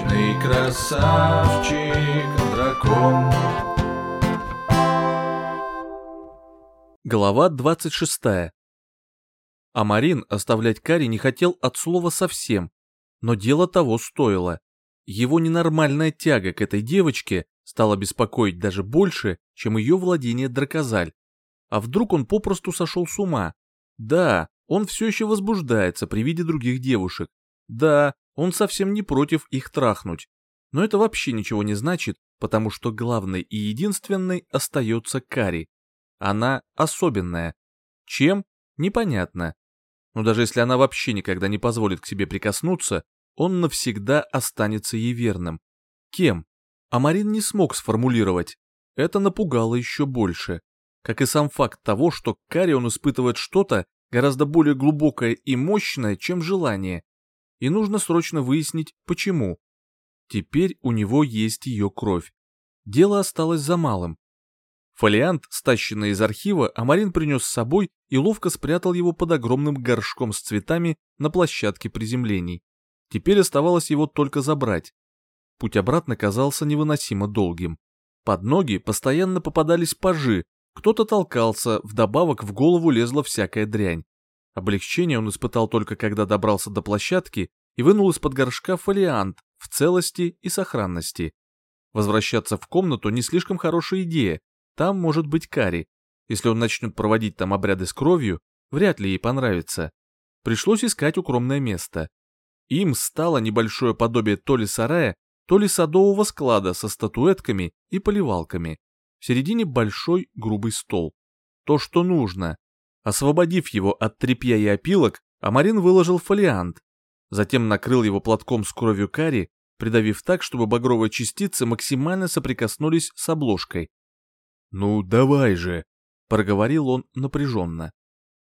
Вечный красавчик дракон. Глава 26. Амарин оставлять Кари не хотел от слова совсем, но дело того стоило. Его ненормальная тяга к этой девочке стала беспокоить даже больше, чем ее владение Дракозаль. А вдруг он попросту сошел с ума? Да, он все еще возбуждается при виде других девушек. Да, он совсем не против их трахнуть. Но это вообще ничего не значит, потому что главной и единственной остается Кари. Она особенная. Чем? Непонятно. Но даже если она вообще никогда не позволит к себе прикоснуться, он навсегда останется ей верным. Кем? А Марин не смог сформулировать. Это напугало еще больше. Как и сам факт того, что к Кари он испытывает что-то гораздо более глубокое и мощное, чем желание. И нужно срочно выяснить, почему. Теперь у него есть ее кровь. Дело осталось за малым Фолиант, стащенный из архива, Амарин принес с собой и ловко спрятал его под огромным горшком с цветами на площадке приземлений. Теперь оставалось его только забрать. Путь обратно казался невыносимо долгим. Под ноги постоянно попадались пажи, кто-то толкался, вдобавок в голову лезла всякая дрянь. Облегчение он испытал только когда добрался до площадки и вынул из-под горшка фолиант в целости и сохранности. Возвращаться в комнату не слишком хорошая идея, там может быть Кари. Если он начнет проводить там обряды с кровью, вряд ли ей понравится. Пришлось искать укромное место. Им стало небольшое подобие то ли сарая, то ли садового склада со статуэтками и поливалками. В середине большой грубый стол. То, что нужно. Освободив его от тряпья и опилок, Амарин выложил фолиант. Затем накрыл его платком с кровью кари, придавив так, чтобы багровые частицы максимально соприкоснулись с обложкой. «Ну, давай же!» — проговорил он напряженно.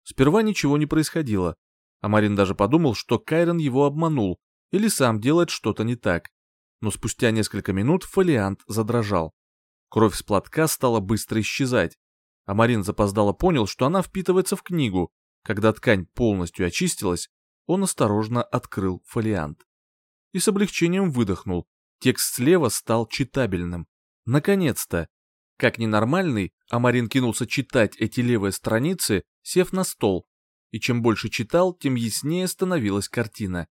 Сперва ничего не происходило. а Марин даже подумал, что Кайрон его обманул или сам делает что-то не так. Но спустя несколько минут фолиант задрожал. Кровь с платка стала быстро исчезать. А Марин запоздало понял, что она впитывается в книгу. Когда ткань полностью очистилась, он осторожно открыл фолиант. И с облегчением выдохнул. Текст слева стал читабельным. Наконец-то! Как ненормальный, Амарин кинулся читать эти левые страницы, сев на стол. И чем больше читал, тем яснее становилась картина.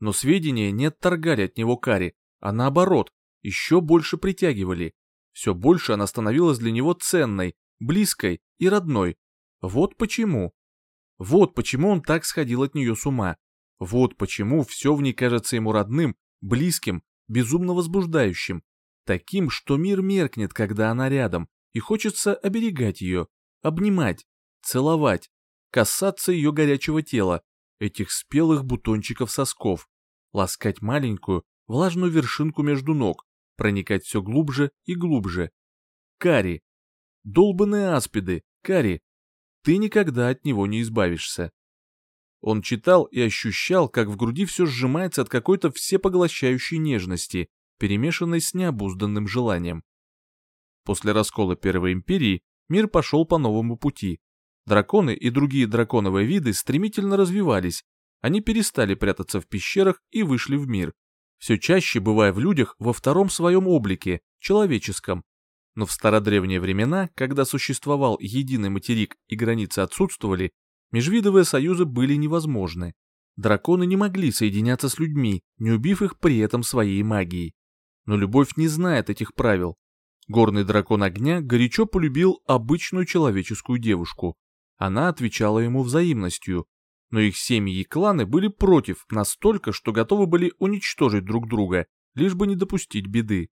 Но сведения не отторгали от него Кари, а наоборот, еще больше притягивали. Все больше она становилась для него ценной, близкой и родной. Вот почему. Вот почему он так сходил от нее с ума. Вот почему все в ней кажется ему родным, близким, безумно возбуждающим таким, что мир меркнет, когда она рядом, и хочется оберегать ее, обнимать, целовать, касаться ее горячего тела, этих спелых бутончиков сосков, ласкать маленькую, влажную вершинку между ног, проникать все глубже и глубже. Кари, долбанные аспиды, Кари, ты никогда от него не избавишься. Он читал и ощущал, как в груди все сжимается от какой-то всепоглощающей нежности, перемешанной с необузданным желанием. После раскола Первой империи мир пошел по новому пути. Драконы и другие драконовые виды стремительно развивались, они перестали прятаться в пещерах и вышли в мир, все чаще бывая в людях во втором своем облике, человеческом. Но в стародревние времена, когда существовал единый материк и границы отсутствовали, межвидовые союзы были невозможны. Драконы не могли соединяться с людьми, не убив их при этом своей магией. Но любовь не знает этих правил. Горный дракон огня горячо полюбил обычную человеческую девушку. Она отвечала ему взаимностью, но их семьи и кланы были против настолько, что готовы были уничтожить друг друга, лишь бы не допустить беды.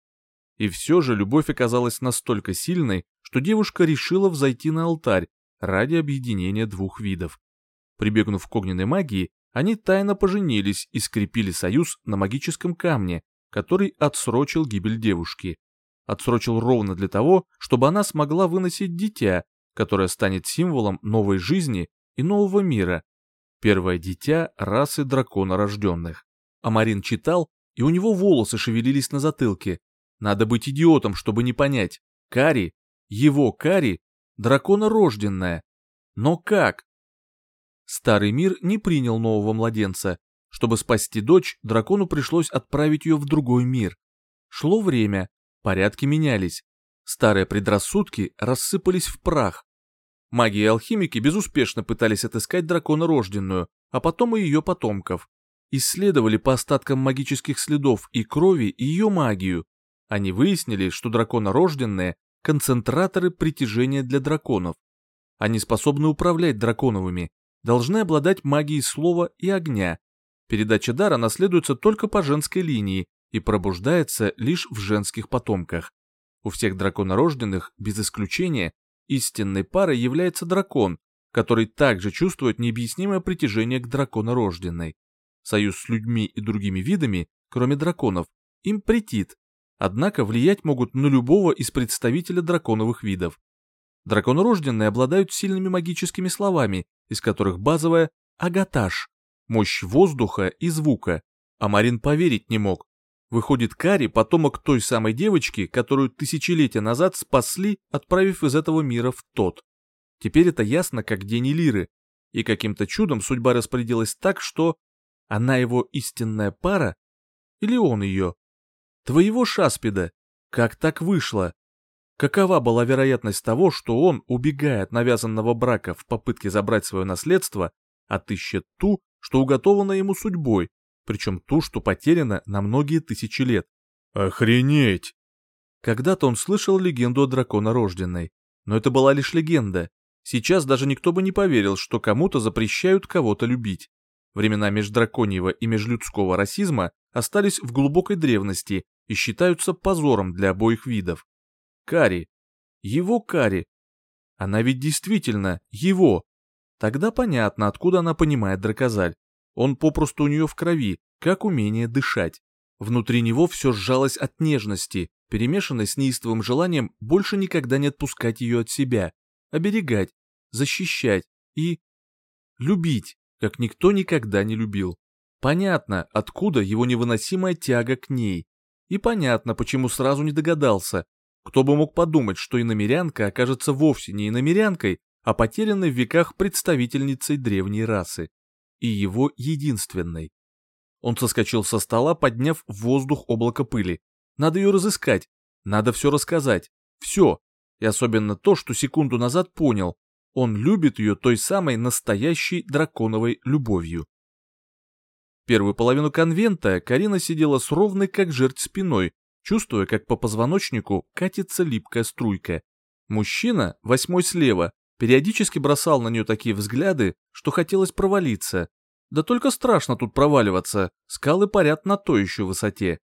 И все же любовь оказалась настолько сильной, что девушка решила взойти на алтарь ради объединения двух видов. Прибегнув к огненной магии, они тайно поженились и скрепили союз на магическом камне, который отсрочил гибель девушки. Отсрочил ровно для того, чтобы она смогла выносить дитя, которое станет символом новой жизни и нового мира. Первое дитя расы дракона рожденных. Амарин читал, и у него волосы шевелились на затылке. Надо быть идиотом, чтобы не понять. Кари, его Кари, дракона рожденная. Но как? Старый мир не принял нового младенца, Чтобы спасти дочь, дракону пришлось отправить ее в другой мир. Шло время, порядки менялись. Старые предрассудки рассыпались в прах. Маги и алхимики безуспешно пытались отыскать дракона рожденную, а потом и ее потомков. Исследовали по остаткам магических следов и крови ее магию. Они выяснили, что драконорожденные – концентраторы притяжения для драконов. Они способны управлять драконовыми, должны обладать магией слова и огня. Передача дара наследуется только по женской линии и пробуждается лишь в женских потомках. У всех драконорожденных, без исключения, истинной парой является дракон, который также чувствует необъяснимое притяжение к драконорожденной. Союз с людьми и другими видами, кроме драконов, им претит, однако влиять могут на любого из представителей драконовых видов. Драконорожденные обладают сильными магическими словами, из которых базовая – агатаж, мощь воздуха и звука, а Марин поверить не мог. Выходит, Кари – потомок той самой девочки, которую тысячелетия назад спасли, отправив из этого мира в тот. Теперь это ясно, как день Лиры, и каким-то чудом судьба распорядилась так, что она его истинная пара? Или он ее? Твоего Шаспида. Как так вышло? Какова была вероятность того, что он, убегая от навязанного брака в попытке забрать свое наследство, отыщет ту, что уготована ему судьбой, причем ту, что потеряна на многие тысячи лет? Охренеть! Когда-то он слышал легенду о дракона рожденной, но это была лишь легенда. Сейчас даже никто бы не поверил, что кому-то запрещают кого-то любить. Времена междраконьего и межлюдского расизма остались в глубокой древности и считаются позором для обоих видов. Кари. Его Кари. Она ведь действительно его. Тогда понятно, откуда она понимает дракозаль. Он попросту у нее в крови, как умение дышать. Внутри него все сжалось от нежности, перемешанной с неистовым желанием больше никогда не отпускать ее от себя, оберегать, защищать и... любить, как никто никогда не любил. Понятно, откуда его невыносимая тяга к ней. И понятно, почему сразу не догадался, кто бы мог подумать, что иномерянка окажется вовсе не иномерянкой, а потерянной в веках представительницей древней расы. И его единственной. Он соскочил со стола, подняв в воздух облако пыли. Надо ее разыскать, надо все рассказать. Все. И особенно то, что секунду назад понял. Он любит ее той самой настоящей драконовой любовью. Первую половину конвента Карина сидела с ровной как жерть спиной, чувствуя, как по позвоночнику катится липкая струйка. Мужчина, восьмой слева, периодически бросал на нее такие взгляды, что хотелось провалиться. Да только страшно тут проваливаться, скалы парят на той еще высоте.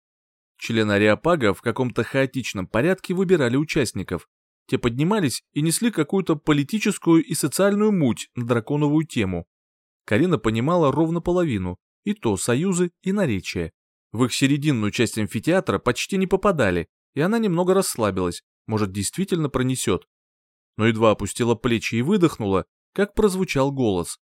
Члены Ариапага в каком-то хаотичном порядке выбирали участников. Те поднимались и несли какую-то политическую и социальную муть на драконовую тему. Карина понимала ровно половину, и то союзы, и наречия. В их серединную часть амфитеатра почти не попадали, и она немного расслабилась, может, действительно пронесет. Но едва опустила плечи и выдохнула, как прозвучал голос.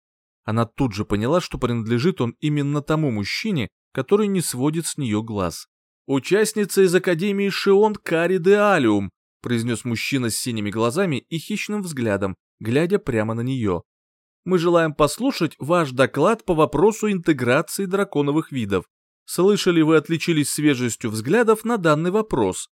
Она тут же поняла, что принадлежит он именно тому мужчине, который не сводит с нее глаз. «Участница из Академии Шион Кари де Алиум», произнес мужчина с синими глазами и хищным взглядом, глядя прямо на нее. «Мы желаем послушать ваш доклад по вопросу интеграции драконовых видов. Слышали, вы отличились свежестью взглядов на данный вопрос.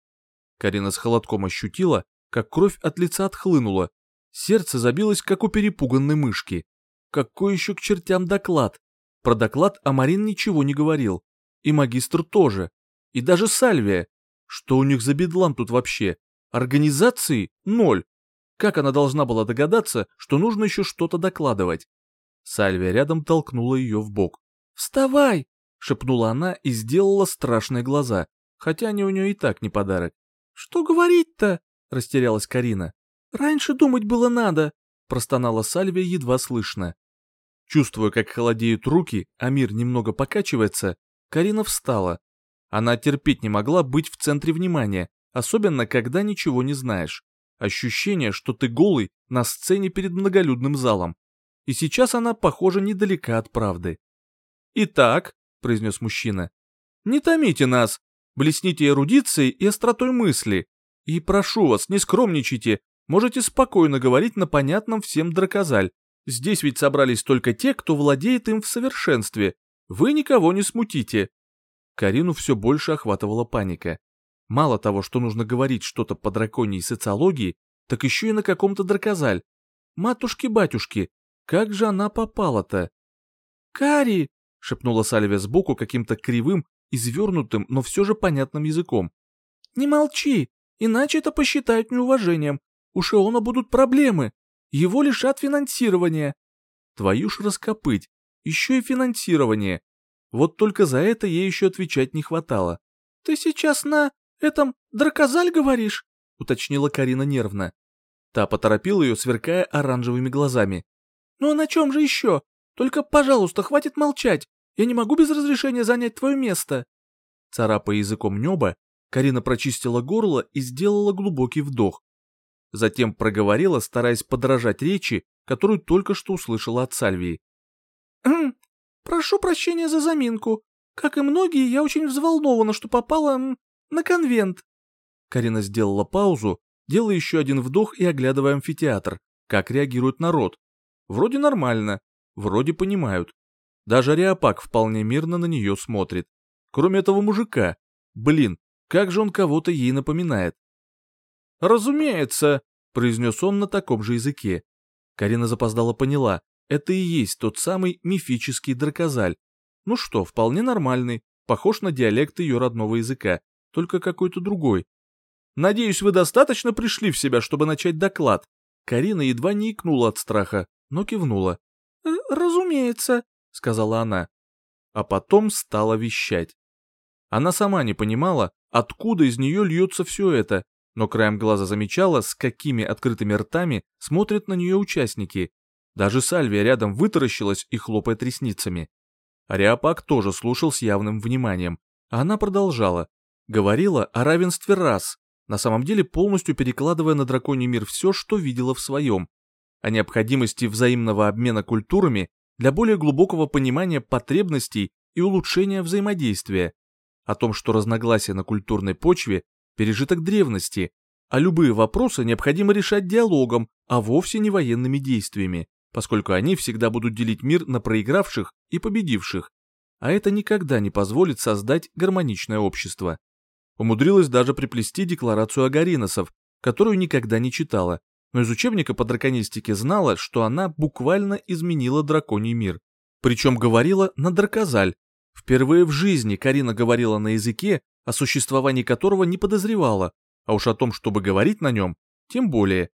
Карина с холодком ощутила, как кровь от лица отхлынула. Сердце забилось, как у перепуганной мышки. Какой еще к чертям доклад? Про доклад Амарин ничего не говорил. И магистр тоже. И даже Сальвия. Что у них за бедлам тут вообще? Организации — ноль. Как она должна была догадаться, что нужно еще что-то докладывать? Сальвия рядом толкнула ее в бок. «Вставай! шепнула она и сделала страшные глаза, хотя они у нее и так не подарок. «Что говорить-то?» — растерялась Карина. «Раньше думать было надо», — простонала Сальвия едва слышно. Чувствуя, как холодеют руки, а мир немного покачивается, Карина встала. Она терпеть не могла быть в центре внимания, особенно когда ничего не знаешь. Ощущение, что ты голый на сцене перед многолюдным залом. И сейчас она, похоже, недалека от правды. «Итак», — произнес мужчина. «Не томите нас, блесните эрудицией и остротой мысли. И прошу вас, не скромничайте, можете спокойно говорить на понятном всем дракозаль. Здесь ведь собрались только те, кто владеет им в совершенстве. Вы никого не смутите. Карину все больше охватывала паника. Мало того, что нужно говорить что-то по драконьей социологии, так еще и на каком-то дракозаль. Матушки-батюшки, как же она попала-то? «Кари!» — шепнула Сальвия сбоку каким-то кривым, извернутым, но все же понятным языком. «Не молчи, иначе это посчитают неуважением. У Шеона будут проблемы. Его лишат финансирования». Твою ж раскопыть, еще и финансирование. Вот только за это ей еще отвечать не хватало. «Ты сейчас на этом дракозаль говоришь?» — уточнила Карина нервно. Та поторопила ее, сверкая оранжевыми глазами. «Ну а на чем же еще? Только, пожалуйста, хватит молчать. Я не могу без разрешения занять твое место». Царапая языком неба, Карина прочистила горло и сделала глубокий вдох. Затем проговорила, стараясь подражать речи, которую только что услышала от Сальвии. «Хм, прошу прощения за заминку. Как и многие, я очень взволнована, что попала на конвент». Карина сделала паузу, делая еще один вдох и оглядывая амфитеатр, как реагирует народ. Вроде нормально, вроде понимают. Даже Ариапак вполне мирно на нее смотрит. Кроме этого мужика. Блин, как же он кого-то ей напоминает. «Разумеется», — произнес он на таком же языке. Карина запоздала поняла, это и есть тот самый мифический дракозаль. Ну что, вполне нормальный, похож на диалект ее родного языка, только какой-то другой, Надеюсь, вы достаточно пришли в себя, чтобы начать доклад. Карина едва не икнула от страха, но кивнула. «Э, «Разумеется», — сказала она. А потом стала вещать. Она сама не понимала, откуда из нее льется все это, но краем глаза замечала, с какими открытыми ртами смотрят на нее участники. Даже Сальвия рядом вытаращилась и хлопает ресницами. Ариапак тоже слушал с явным вниманием, а она продолжала. Говорила о равенстве рас, на самом деле полностью перекладывая на драконий мир все, что видела в своем, о необходимости взаимного обмена культурами для более глубокого понимания потребностей и улучшения взаимодействия, о том, что разногласия на культурной почве – пережиток древности, а любые вопросы необходимо решать диалогом, а вовсе не военными действиями, поскольку они всегда будут делить мир на проигравших и победивших, а это никогда не позволит создать гармоничное общество. Умудрилась даже приплести декларацию агариносов, которую никогда не читала, но из учебника по драконистике знала, что она буквально изменила драконий мир. Причем говорила на дракозаль. Впервые в жизни Карина говорила на языке, о существовании которого не подозревала, а уж о том, чтобы говорить на нем, тем более.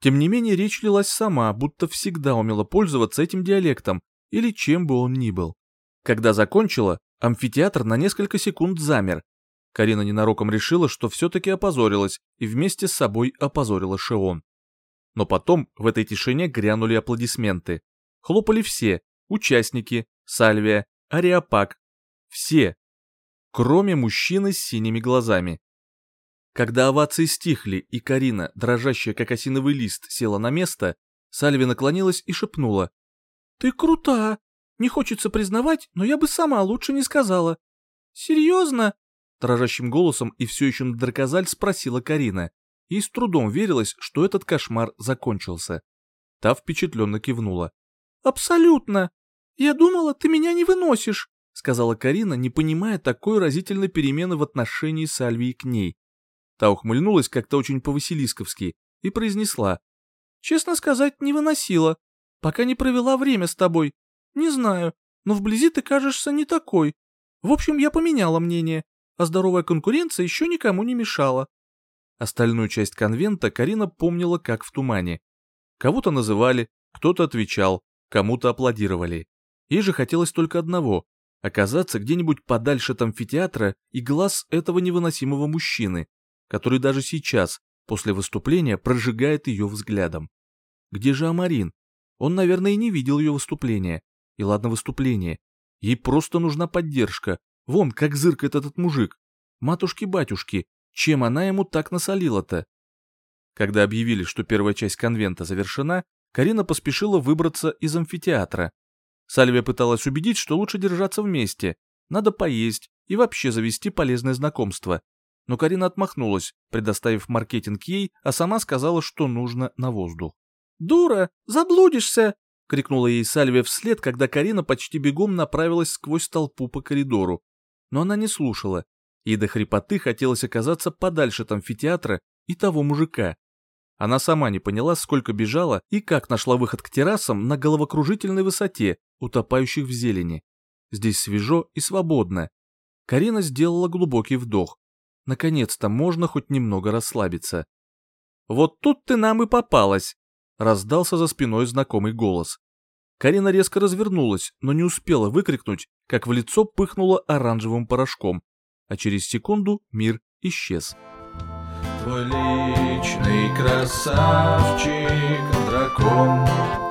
Тем не менее, речь лилась сама, будто всегда умела пользоваться этим диалектом, или чем бы он ни был. Когда закончила, амфитеатр на несколько секунд замер, Карина ненароком решила, что все-таки опозорилась и вместе с собой опозорила Шеон. Но потом в этой тишине грянули аплодисменты. Хлопали все, участники, Сальвия, Ариапак, все, кроме мужчины с синими глазами. Когда овации стихли и Карина, дрожащая как осиновый лист, села на место, Сальви наклонилась и шепнула. «Ты крута! Не хочется признавать, но я бы сама лучше не сказала. Серьезно? Дрожащим голосом и все еще на дракозаль спросила Карина, и с трудом верилась, что этот кошмар закончился. Та впечатленно кивнула. «Абсолютно! Я думала, ты меня не выносишь!» сказала Карина, не понимая такой разительной перемены в отношении Сальвии к ней. Та ухмыльнулась как-то очень по-василисковски и произнесла. «Честно сказать, не выносила, пока не провела время с тобой. Не знаю, но вблизи ты кажешься не такой. В общем, я поменяла мнение а здоровая конкуренция еще никому не мешала. Остальную часть конвента Карина помнила как в тумане. Кого-то называли, кто-то отвечал, кому-то аплодировали. Ей же хотелось только одного — оказаться где-нибудь подальше от амфитеатра и глаз этого невыносимого мужчины, который даже сейчас, после выступления, прожигает ее взглядом. Где же Амарин? Он, наверное, и не видел ее выступления. И ладно выступление. Ей просто нужна поддержка, Вон, как зыркает этот мужик. Матушки-батюшки, чем она ему так насолила-то? Когда объявили, что первая часть конвента завершена, Карина поспешила выбраться из амфитеатра. Сальвия пыталась убедить, что лучше держаться вместе, надо поесть и вообще завести полезное знакомство. Но Карина отмахнулась, предоставив маркетинг ей, а сама сказала, что нужно на воздух. «Дура, заблудишься!» — крикнула ей Сальвия вслед, когда Карина почти бегом направилась сквозь толпу по коридору. Но она не слушала. Ей до хрипоты хотелось оказаться подальше от амфитеатра и того мужика. Она сама не поняла, сколько бежала и как нашла выход к террасам на головокружительной высоте, утопающих в зелени. Здесь свежо и свободно. Карина сделала глубокий вдох. Наконец-то можно хоть немного расслабиться. «Вот тут ты нам и попалась!» Раздался за спиной знакомый голос. Карина резко развернулась, но не успела выкрикнуть, как в лицо пыхнуло оранжевым порошком, а через секунду мир исчез. Твой личный красавчик, дракон